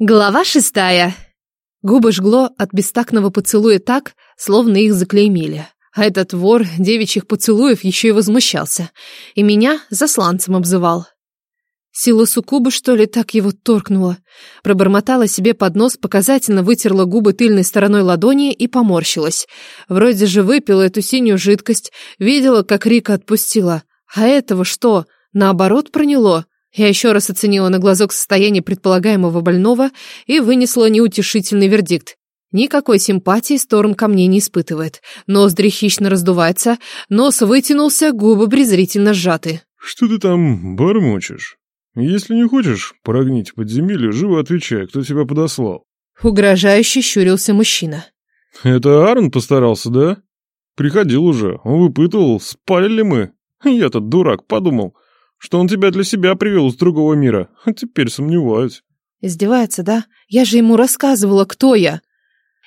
Глава шестая. Губы жгло от бестактного поцелуя так, словно их заклеймили. А этот вор девичьих поцелуев еще и возмущался. И меня засланцем обзывал. Сила суккуба, что ли, так его торкнула. Пробормотала себе под нос, показательно вытерла губы тыльной стороной ладони и поморщилась. Вроде же выпила эту синюю жидкость, видела, как Рика отпустила. А этого что, наоборот проняло? Я еще раз оценила на глазок состояние предполагаемого больного и вынесла неутешительный вердикт. Никакой симпатии Сторм ко мне не испытывает. Ноздри хищно раздувается, нос вытянулся, губы презрительно сжаты. «Что ты там бормочешь? Если не хочешь прогнить подземелье, живо отвечай, кто тебя подослал». Угрожающе щурился мужчина. «Это Арн постарался, да? Приходил уже, он выпытывал, спали ли мы. Я-то дурак подумал, что он тебя для себя привел из другого мира, а теперь сомневаюсь». Издевается, да? Я же ему рассказывала, кто я.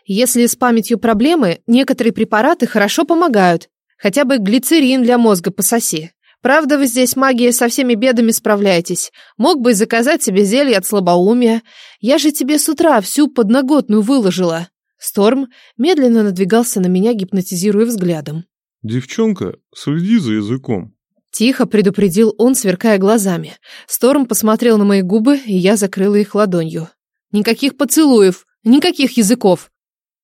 Если с памятью проблемы, некоторые препараты хорошо помогают. Хотя бы глицерин для мозга пососи. Правда, вы здесь магией со всеми бедами справляетесь. Мог бы и заказать себе зелье от слабоумия. Я же тебе с утра всю подноготную выложила. Сторм медленно надвигался на меня, гипнотизируя взглядом. «Девчонка, следи за языком», Тихо предупредил он, сверкая глазами. Сторм посмотрел на мои губы, и я закрыла их ладонью. Никаких поцелуев, никаких языков.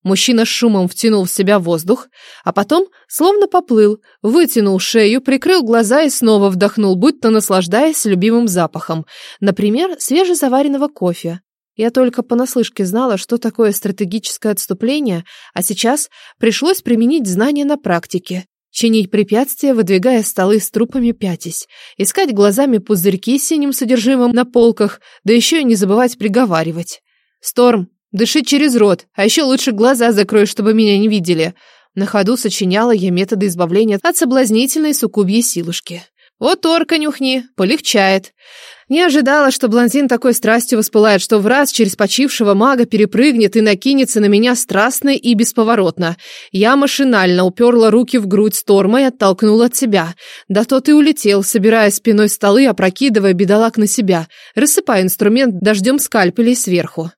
Мужчина с шумом втянул в себя воздух, а потом словно поплыл, вытянул шею, прикрыл глаза и снова вдохнул, будто наслаждаясь любимым запахом, например, свежезаваренного кофе. Я только понаслышке знала, что такое стратегическое отступление, а сейчас пришлось применить знания на практике. Чинить препятствия, выдвигая столы с трупами пятясь. Искать глазами пузырьки с синим содержимым на полках, да еще и не забывать приговаривать. «Сторм, дыши через рот, а еще лучше глаза закрой, чтобы меня не видели». На ходу сочиняла я методы избавления от соблазнительной суккубьей силушки. Вот орка нюхни, полегчает. Не ожидала, что блондин такой страстью воспылает, что в раз через почившего мага перепрыгнет и накинется на меня страстно и бесповоротно. Я машинально уперла руки в грудь Сторма и оттолкнула от себя. Да тот и улетел, собирая спиной столы, опрокидывая бедолаг на себя, рассыпая инструмент дождем скальпелей сверху.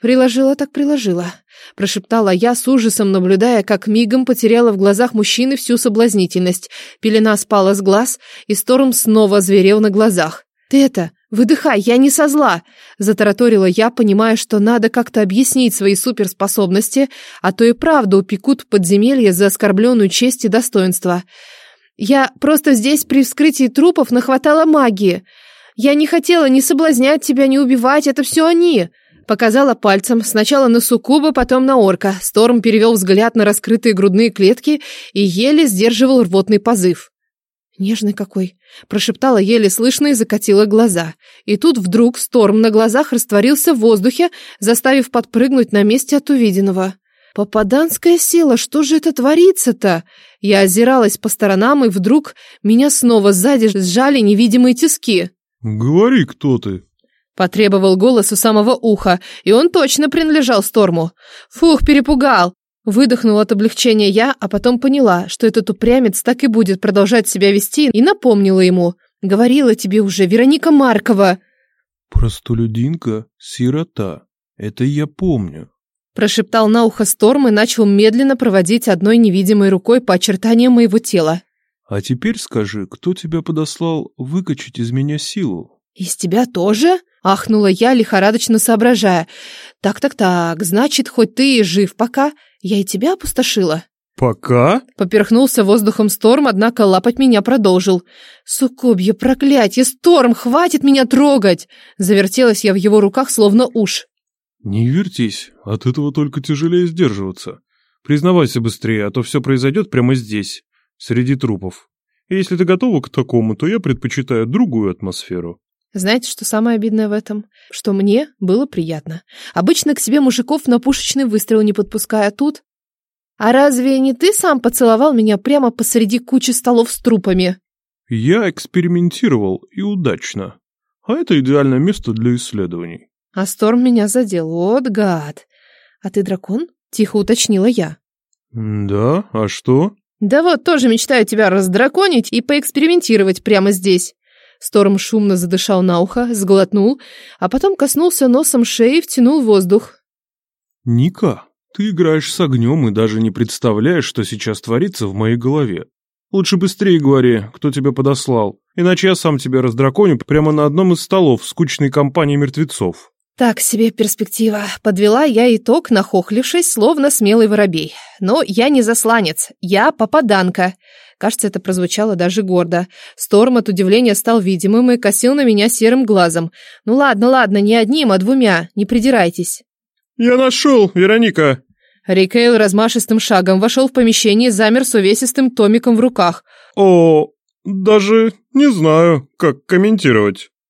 «Приложила так приложила», — прошептала я с ужасом, наблюдая, как мигом потеряла в глазах мужчины всю соблазнительность. Пелена спала с глаз, и Сторм снова зверел на глазах. «Ты это, выдыхай, я не со зла!» — затараторила я, понимая, что надо как-то объяснить свои суперспособности, а то и правда упекут в подземелье за оскорбленную честь и достоинство. «Я просто здесь при вскрытии трупов нахватала магии. Я не хотела ни соблазнять тебя, ни убивать, это все они!» Показала пальцем сначала на суккуба, потом на орка. Сторм перевел взгляд на раскрытые грудные клетки и еле сдерживал рвотный позыв. «Нежный какой!» – прошептала еле слышно и закатила глаза. И тут вдруг Сторм на глазах растворился в воздухе, заставив подпрыгнуть на месте от увиденного. «Попаданская сила, что же это творится-то?» Я озиралась по сторонам, и вдруг меня снова сзади сжали невидимые тиски. «Говори, кто ты?» Потребовал голос у самого уха, и он точно принадлежал Сторму. Фух, перепугал. Выдохнула от облегчения я, а потом поняла, что этот упрямец так и будет продолжать себя вести, и напомнила ему. «Говорила тебе уже, Вероника Маркова!» «Простолюдинка, сирота. Это я помню». Прошептал на ухо Сторм и начал медленно проводить одной невидимой рукой по очертаниям моего тела. «А теперь скажи, кто тебя подослал выкачать из меня силу?» «Из тебя тоже?» Ахнула я, лихорадочно соображая. «Так-так-так, значит, хоть ты и жив пока, я и тебя опустошила». «Пока?» Поперхнулся воздухом Сторм, однако лапать меня продолжил. «Суккубье, проклятье! Сторм, хватит меня трогать!» Завертелась я в его руках, словно уж. «Не вертись, от этого только тяжелее сдерживаться. Признавайся быстрее, а то все произойдет прямо здесь, среди трупов. И если ты готова к такому, то я предпочитаю другую атмосферу». Знаете, что самое обидное в этом? Что мне было приятно. Обычно к себе мужиков на пушечный выстрел не подпуская, тут... А разве не ты сам поцеловал меня прямо посреди кучи столов с трупами? Я экспериментировал и удачно. А это идеальное место для исследований. А Сторм меня задел. Вот гад. А ты дракон? Тихо уточнила я. Да, а что? Да вот, тоже мечтаю тебя раздраконить и поэкспериментировать прямо здесь. Сторм шумно задышал на ухо, сглотнул, а потом коснулся носом шеи и втянул воздух. «Ника, ты играешь с огнем и даже не представляешь, что сейчас творится в моей голове. Лучше быстрее говори, кто тебя подослал, иначе я сам тебя раздраконю прямо на одном из столов скучной компании мертвецов». Так себе перспектива. Подвела я итог, нахохлившись, словно смелый воробей. Но я не засланец, я попаданка. Кажется, это прозвучало даже гордо. Сторм от удивления стал видимым и косил на меня серым глазом. Ну ладно, ладно, не одним, а двумя, не придирайтесь. «Я нашел, Вероника!» Рикейл размашистым шагом вошел в помещение и замер с увесистым томиком в руках. «О, даже не знаю, как комментировать».